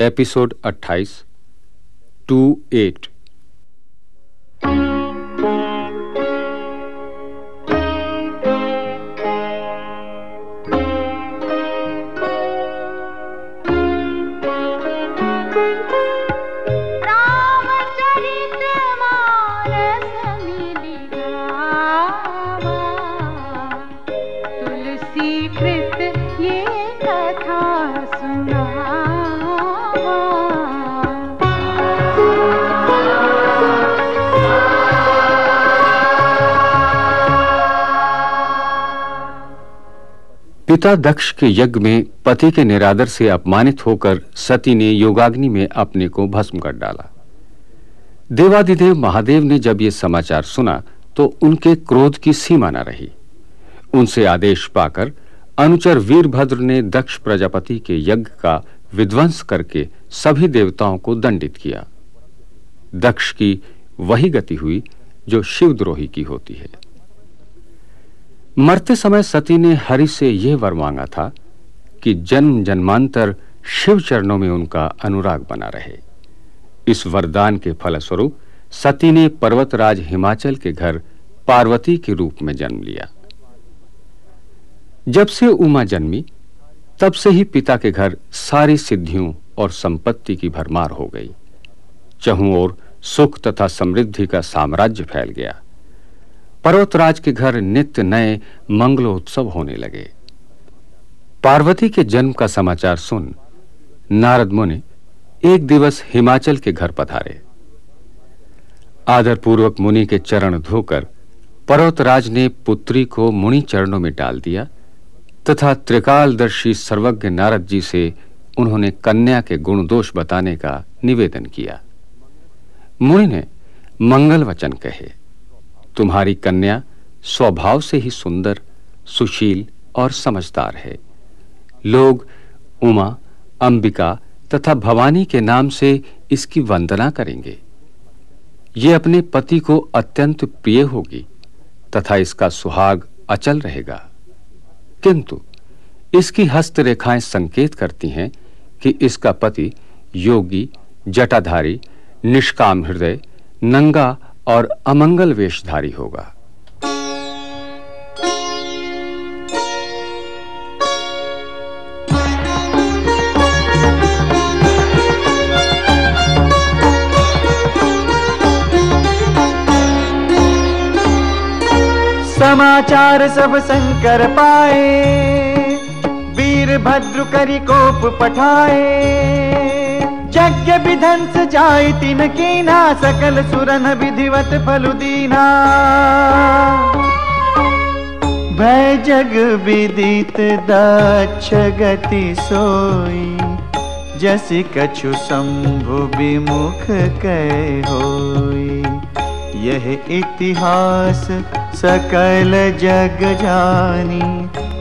Episode 28 to eight पिता दक्ष के यज्ञ में पति के निरादर से अपमानित होकर सती ने योगाग्नि में अपने को भस्म कर डाला। देवादिदेव महादेव ने जब यह समाचार सुना तो उनके क्रोध की सीमा न रही। उनसे आदेश पाकर अनुचर वीरभद्र ने दक्ष प्रजापति के यज्ञ का विध्वंस करके सभी देवताओं को दंडित किया। दक्ष की वही गति हुई, जो शिवद्रोही की होती है। मरते समय सती ने हरि से यह वर मांगा था कि जन्म जन्मांतर शिव चरणों में उनका अनुराग बना रहे। इस वरदान के फलस्वरूप सती ने पर्वतराज हिमाचल के घर पार्वती के रूप में जन्म लिया। जब से उमा जन्मी, तब से ही पिता के घर सारी सिद्धियों और संपत्ति की भरमार हो गई। चहु ओर सुख तथा समृद्धि का साम्राज्य फैल गया। पर्वतराज के घर नित्य नए मंगलोत्सव होने लगे। पार्वती के जन्म का समाचार सुन नारद मुनि एक दिवस हिमाचल के घर पधारे। आदरपूर्वक मुनि के चरण धोकर पर्वतराज ने पुत्री को मुनि चरणों में डाल दिया तथा त्रिकालदर्शी सर्वज्ञ नारद जी से उन्होंने कन्या के गुण दोष बताने का निवेदन किया। मुनि ने मंगल वचन कहे। तुम्हारी कन्या स्वभाव से ही सुंदर, सुशील और समझदार है। लोग उमा, अंबिका तथा भवानी के नाम से इसकी वंदना करेंगे। ये अपने पति को अत्यंत प्रिय होगी तथा इसका सुहाग अचल रहेगा। किंतु इसकी हस्तरेखाएँ संकेत करती हैं कि इसका पति योगी, जटाधारी, निष्काम हृदय, नंगा और अमंगल वेशधारी होगा। समाचार सब शंकर पाए वीर भद्र करी कोप पठाए। यज्ञ विधंस जाय तिन कीना, सकल सुरन विधिवत फलुदीना भय जग विदित दक्ष गति सोई, जस कछु शंभु विमुख कह होई। यह इतिहास सकल जग जानी,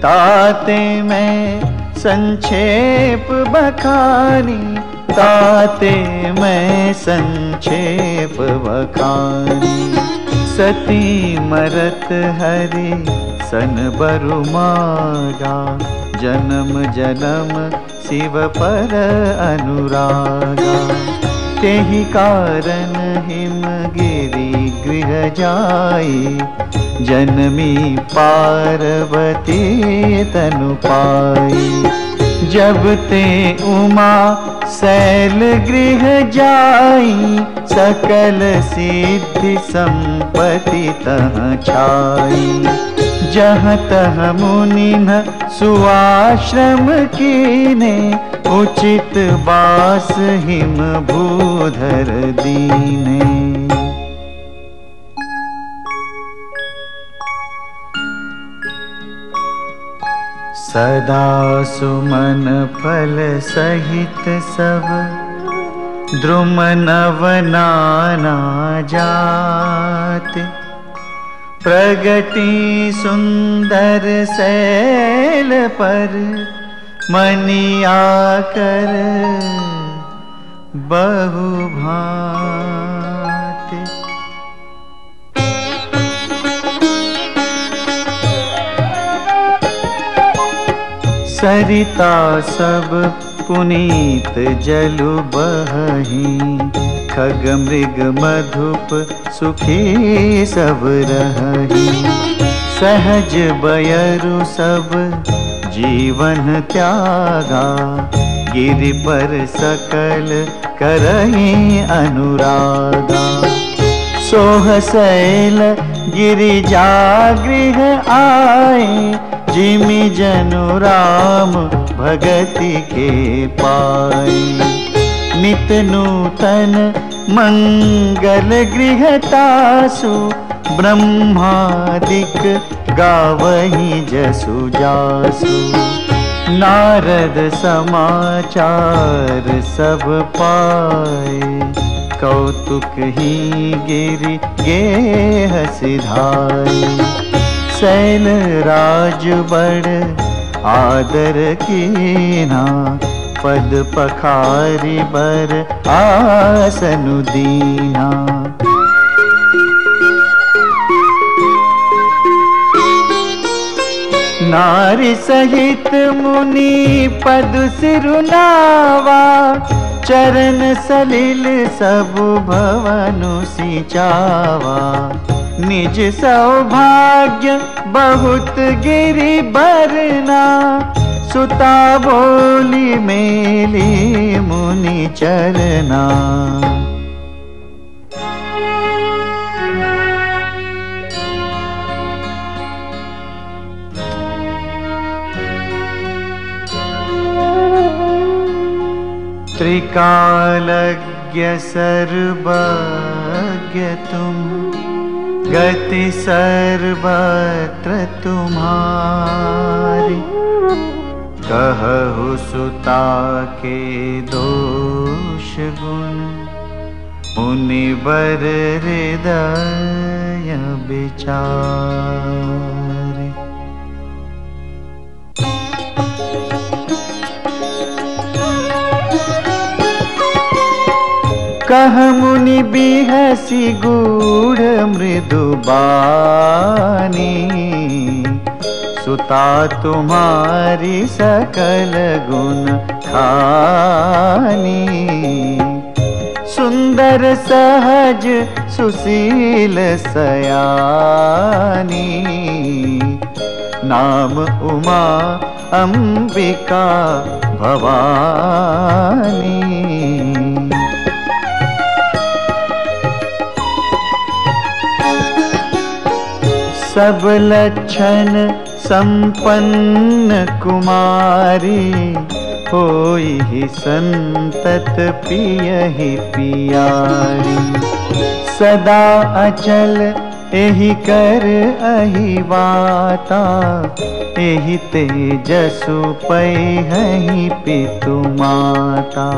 ताते मैं संक्षेप बखानी। ताते मैं संक्षेप बखानी सती मरत हरि सन मागा जन्म जन्म शिव पर अनुरागा। तेहि कारण हिमगिरि गृह जाई। जनमी पार्वती तनु पाई जब ते उमा शैल गृह जाई, सकल सिद्धि संपत्ति तह छाई। जहाँ तह मुनि न सुआश्रम कीने, उचित बास हिम भूधर दीने। सदा सुमन फल सहित सब द्रुम नव नाना जात प्रगति सुंदर सैल पर मनिया कर बहु सरिता सब पुनीत जलु बही खग मृग मधुप सुखी सब रही सहज बयरु सब जीवन त्यागा। गिरि पर सकल करही अनुरागा। सोह सैल गिरिजा गृह आए। जिमि जनु राम भगति के पाए नित नूतन मंगल गृहतासु ब्रह्मादिक गावही जसु जासु। नारद समाचार सब पाए। कौतुक ही गिरि गे सिधाई सैल राज बड़ आदर कीना, पद पखारी बर आसनु दीना। नारी सहित मुनि पद सिरुनावा चरण सलिल सब भवनु सिचावा। निज सौभाग्य बहुत गिरी बरना सुता बोली मेली मुनि चरना त्रिकालज्ञ सर्वज्ञ तुम। गति सर्वत्र तुम्हारी। कहु सुता के दोष गुण मुनिवर हृदय विचारी कह मुनि बिहसी गूढ़ मृदु बानी। सुता तुम्हारी सकल गुण खानी सुंदर सहज सुशील सयानी। नाम उमा अंबिका भवानी। सब लक्षण संपन्न कुमारी, होई ही संतत पियहि पियारी। सदा अचल एहि कर अहि वाता, एहि तेजसु पै हहि पितु माता।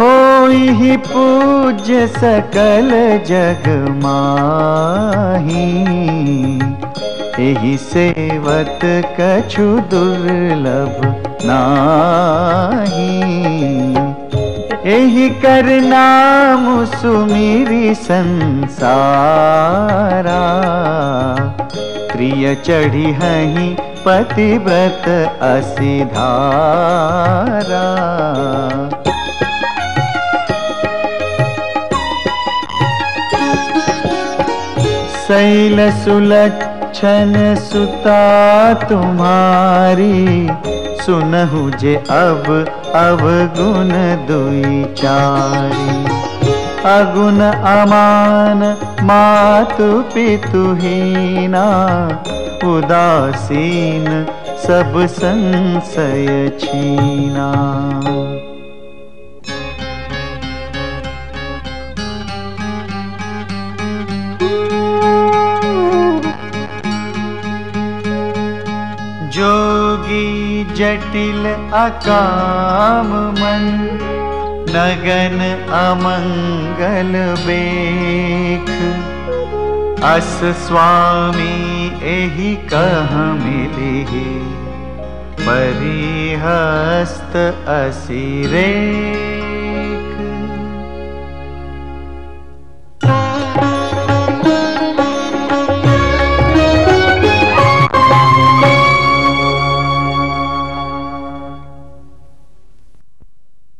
होई ही पूज्य सकल जग माही। एही सेवत कछु दुर्लभ नाही। एही कर नाम सुमिरी संसारा। प्रिय चढ़ी हही पतिव्रत असिधारा। शैल सुलक्षण सुता तुम्हारी, सुनहु जे अब अवगुण दुई चारी। अगुण अमान मातु पितु हीना, उदासीन सब संशय छीना। जोगी जटिल अकाम मन नगन अमंगल बेख। अस स्वामी एहि कह मिली परिहस्त असिरे